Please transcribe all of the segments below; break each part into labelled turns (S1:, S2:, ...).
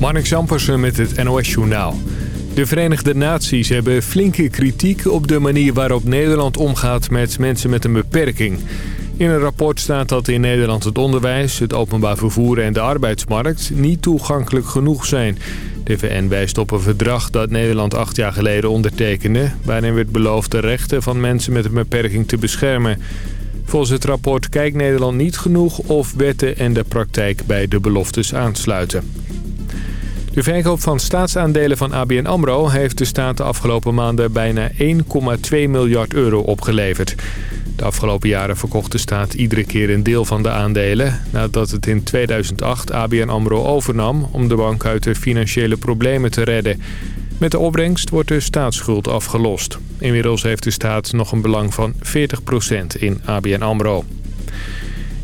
S1: Marnik Zampersen met het NOS-journaal. De Verenigde Naties hebben flinke kritiek op de manier waarop Nederland omgaat met mensen met een beperking. In een rapport staat dat in Nederland het onderwijs, het openbaar vervoer en de arbeidsmarkt niet toegankelijk genoeg zijn. De VN wijst op een verdrag dat Nederland acht jaar geleden ondertekende... waarin werd beloofd de rechten van mensen met een beperking te beschermen. Volgens het rapport kijkt Nederland niet genoeg of wetten en de praktijk bij de beloftes aansluiten. De verkoop van staatsaandelen van ABN AMRO heeft de staat de afgelopen maanden bijna 1,2 miljard euro opgeleverd. De afgelopen jaren verkocht de staat iedere keer een deel van de aandelen... nadat het in 2008 ABN AMRO overnam om de bank uit de financiële problemen te redden. Met de opbrengst wordt de staatsschuld afgelost. Inmiddels heeft de staat nog een belang van 40% in ABN AMRO.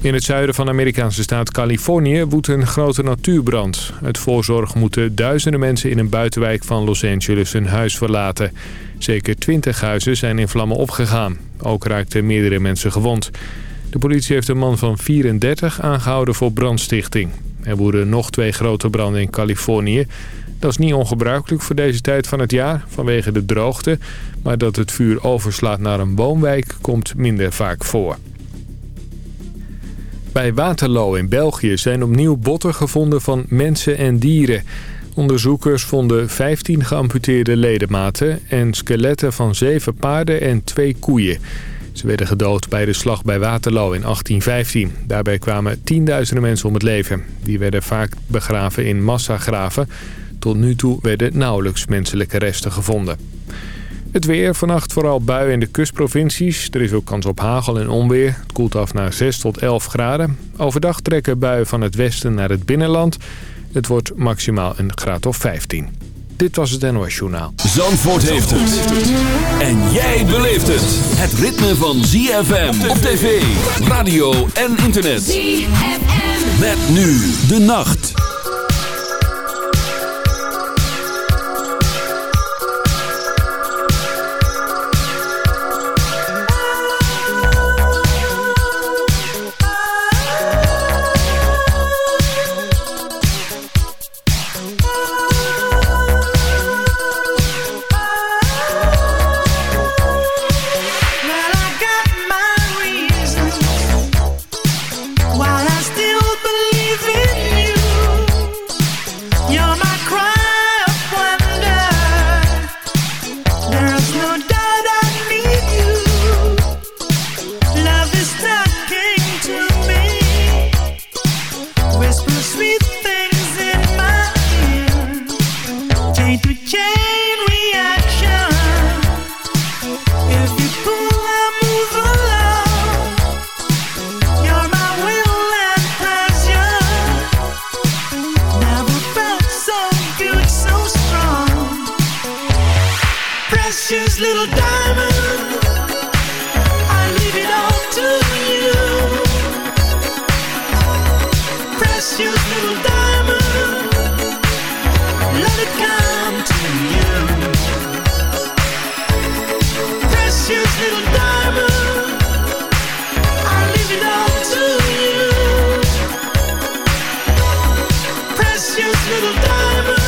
S1: In het zuiden van de Amerikaanse staat Californië woedt een grote natuurbrand. Het voorzorg moeten duizenden mensen in een buitenwijk van Los Angeles hun huis verlaten. Zeker 20 huizen zijn in vlammen opgegaan. Ook raakten meerdere mensen gewond. De politie heeft een man van 34 aangehouden voor brandstichting. Er woeden nog twee grote branden in Californië. Dat is niet ongebruikelijk voor deze tijd van het jaar vanwege de droogte. Maar dat het vuur overslaat naar een woonwijk komt minder vaak voor. Bij Waterloo in België zijn opnieuw botten gevonden van mensen en dieren. Onderzoekers vonden 15 geamputeerde ledematen en skeletten van zeven paarden en twee koeien. Ze werden gedood bij de slag bij Waterloo in 1815. Daarbij kwamen tienduizenden mensen om het leven. Die werden vaak begraven in massagraven. Tot nu toe werden nauwelijks menselijke resten gevonden. Het weer, vannacht vooral buien in de kustprovincies. Er is ook kans op hagel en onweer. Het koelt af naar 6 tot 11 graden. Overdag trekken buien van het westen naar het binnenland. Het wordt maximaal een graad of 15. Dit was het NOS Journaal.
S2: Zandvoort heeft het. En jij beleeft het. Het ritme van ZFM op tv, radio en internet. ZFM. Met nu de nacht.
S3: Little diamond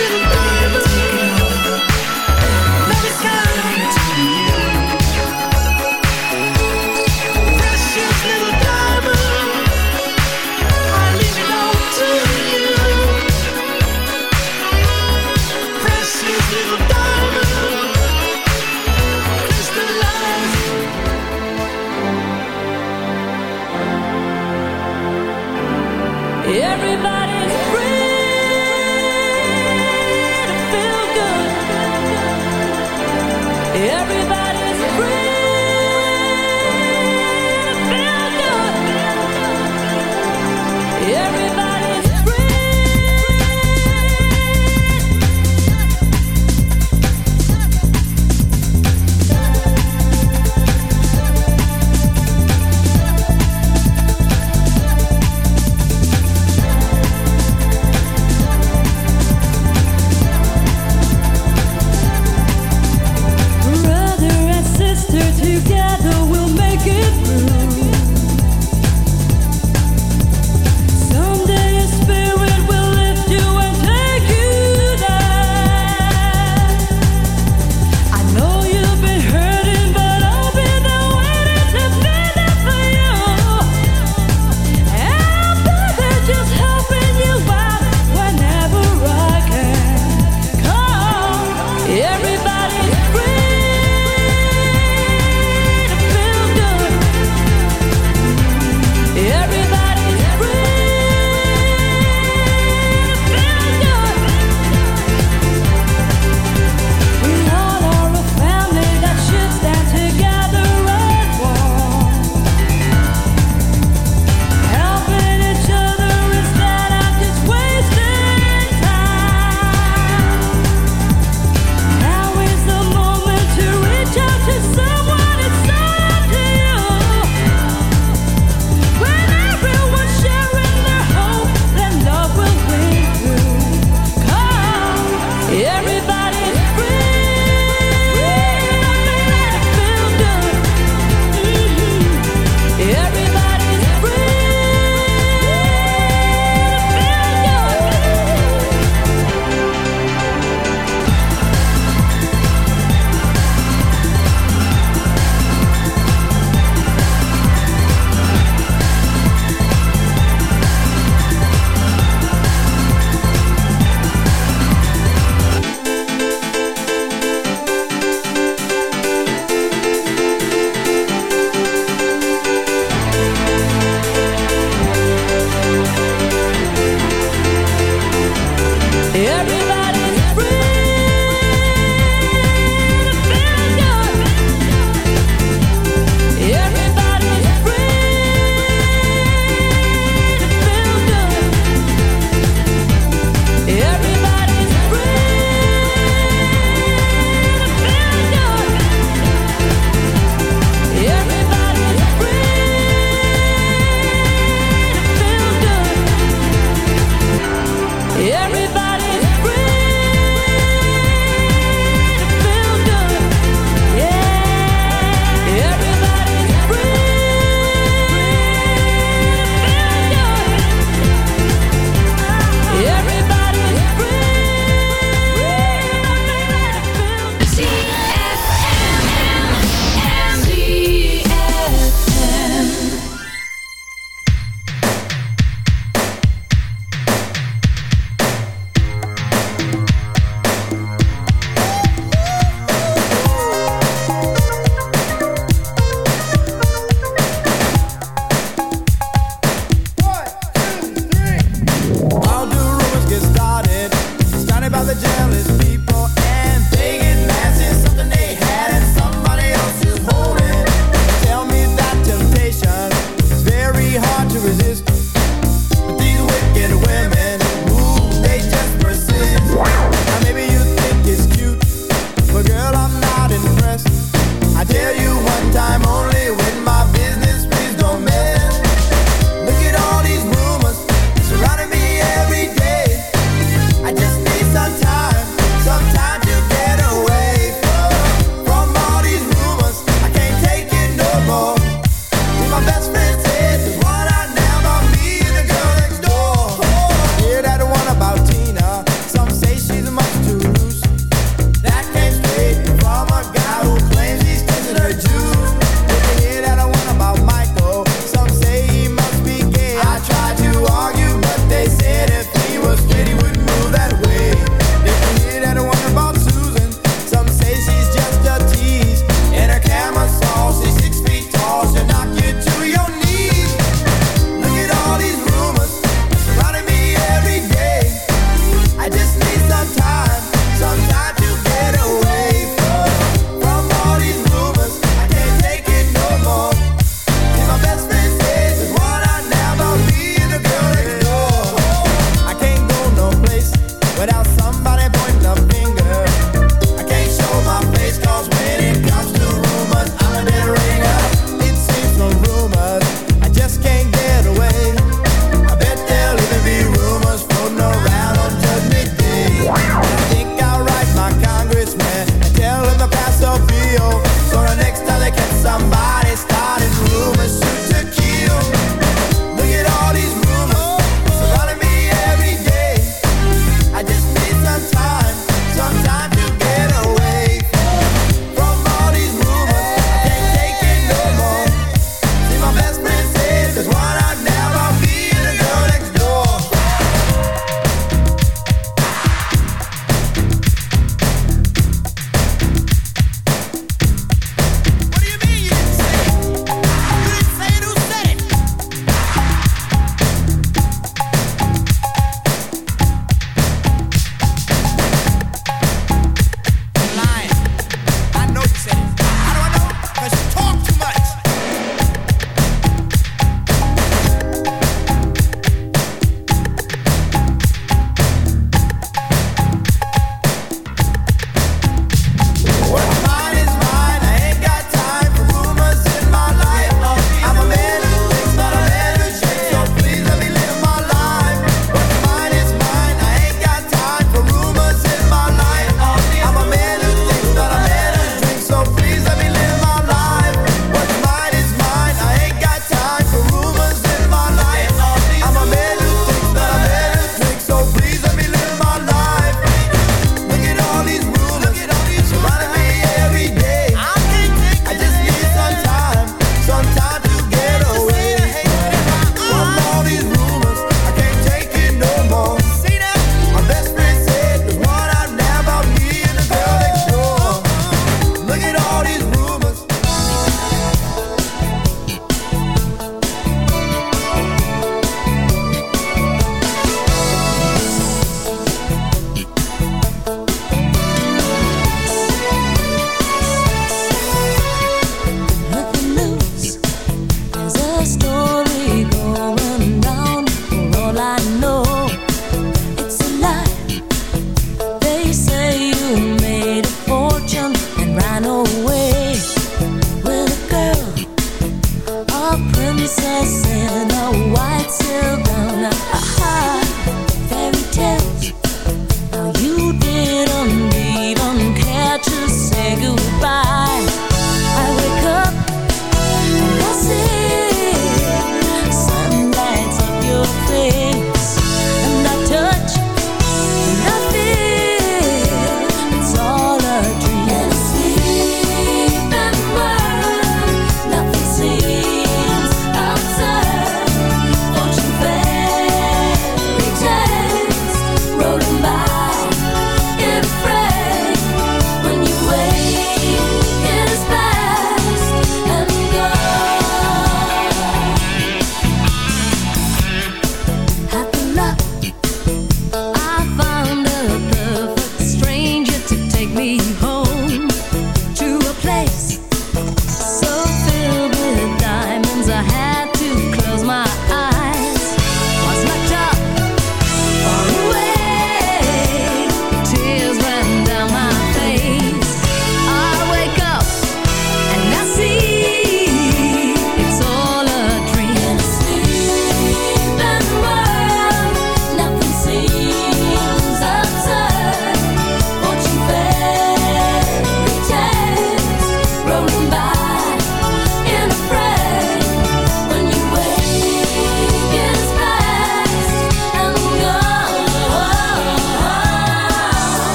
S3: little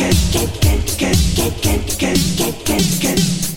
S3: Can't get,
S4: can't, can't, can't, can't, can't, can't, can't.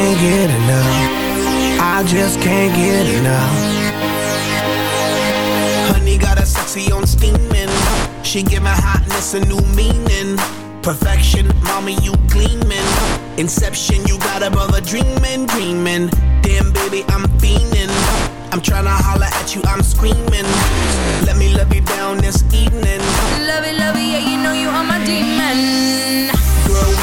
S4: Can't get enough. I just can't get enough. Honey got a sexy on steaming. She give my hotness a new meaning. Perfection, mommy, you gleaming. Inception, you got above a dreaming, dreaming. Damn, baby, I'm fiending. I'm trying to holler at you, I'm screaming. Let me love you down this evening.
S3: Love it, love it, yeah, you know you are my demon.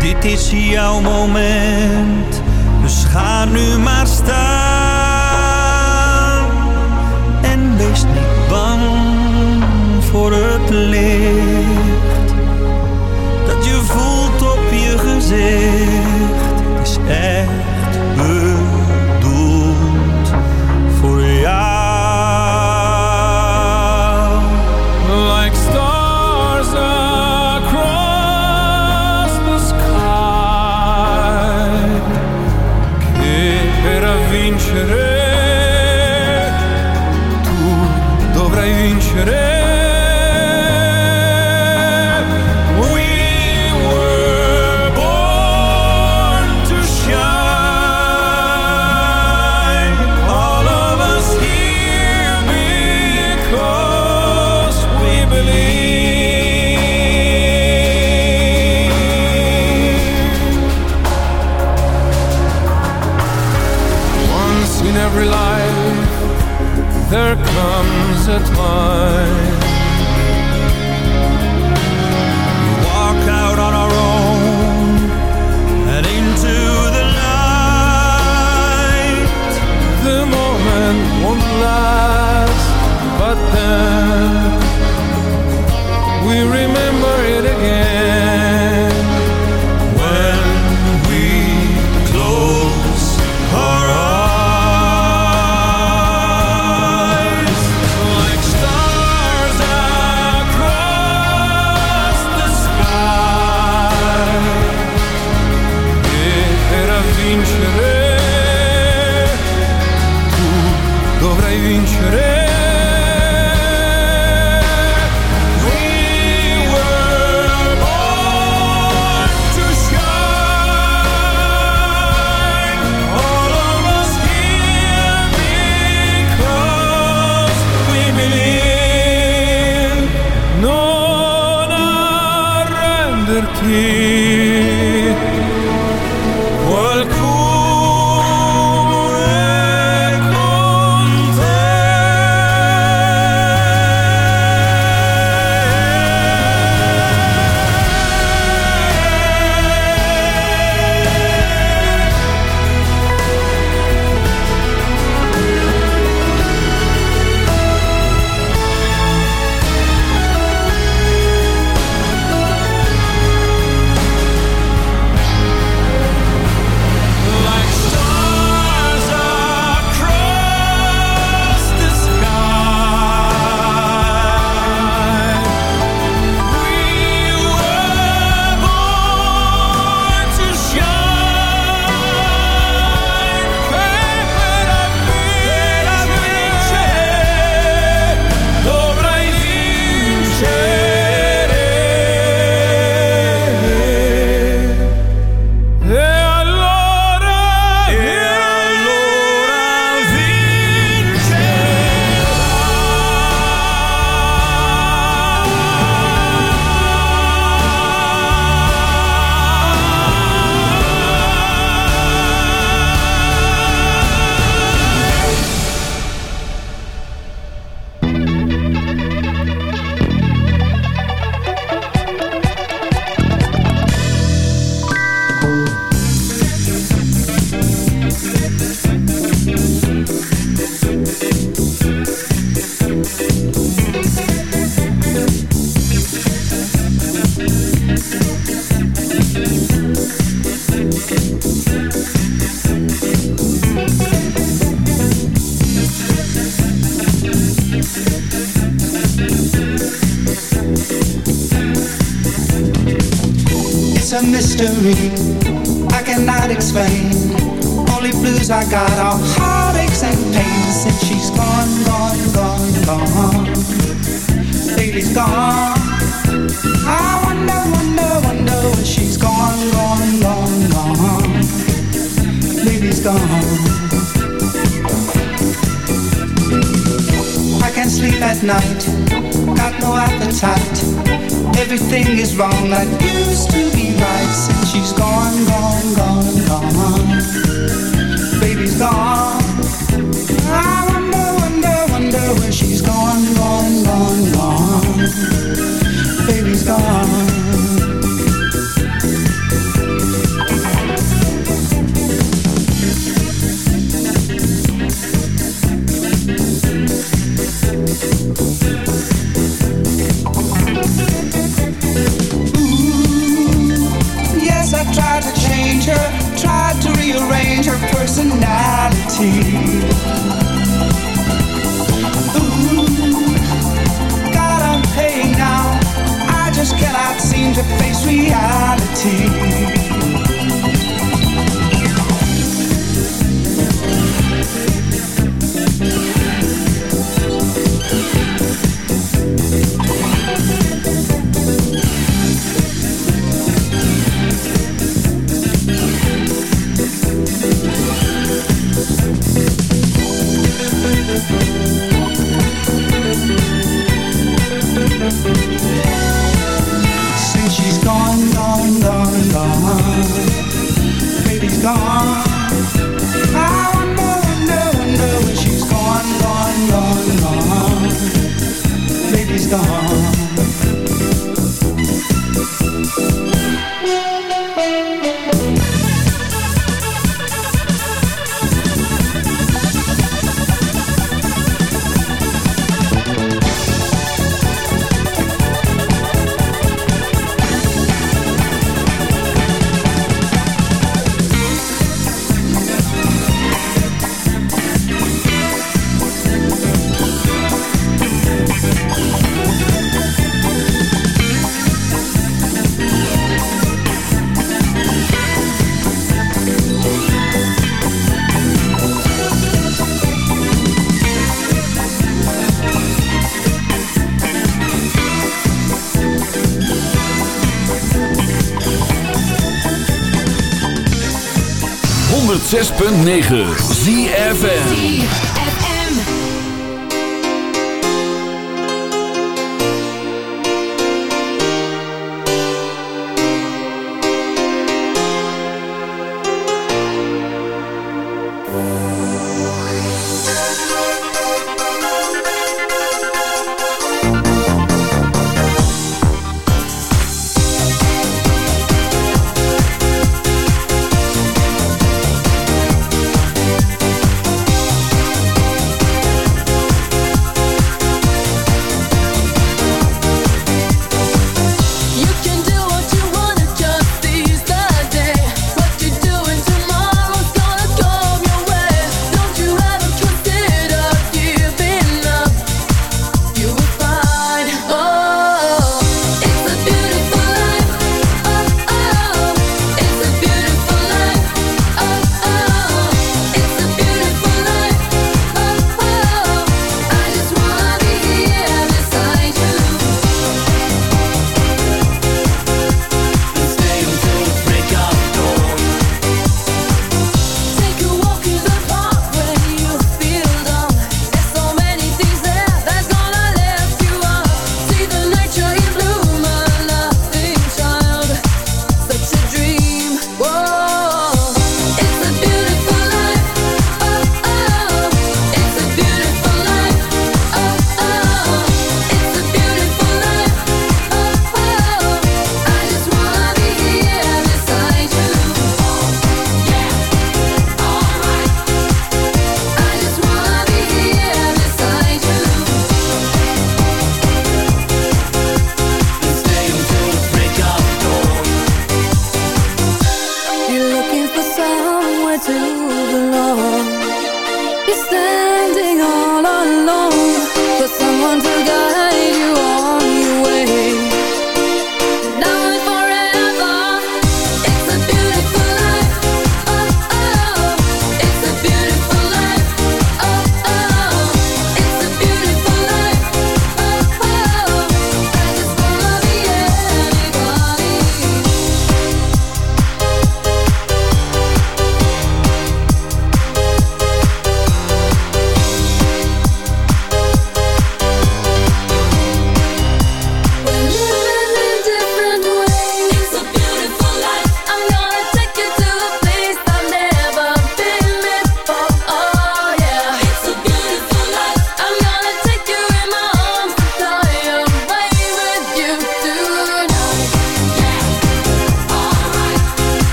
S5: Dit is jouw moment, dus ga nu maar staan.
S6: Personality.
S7: 106.9 ZFN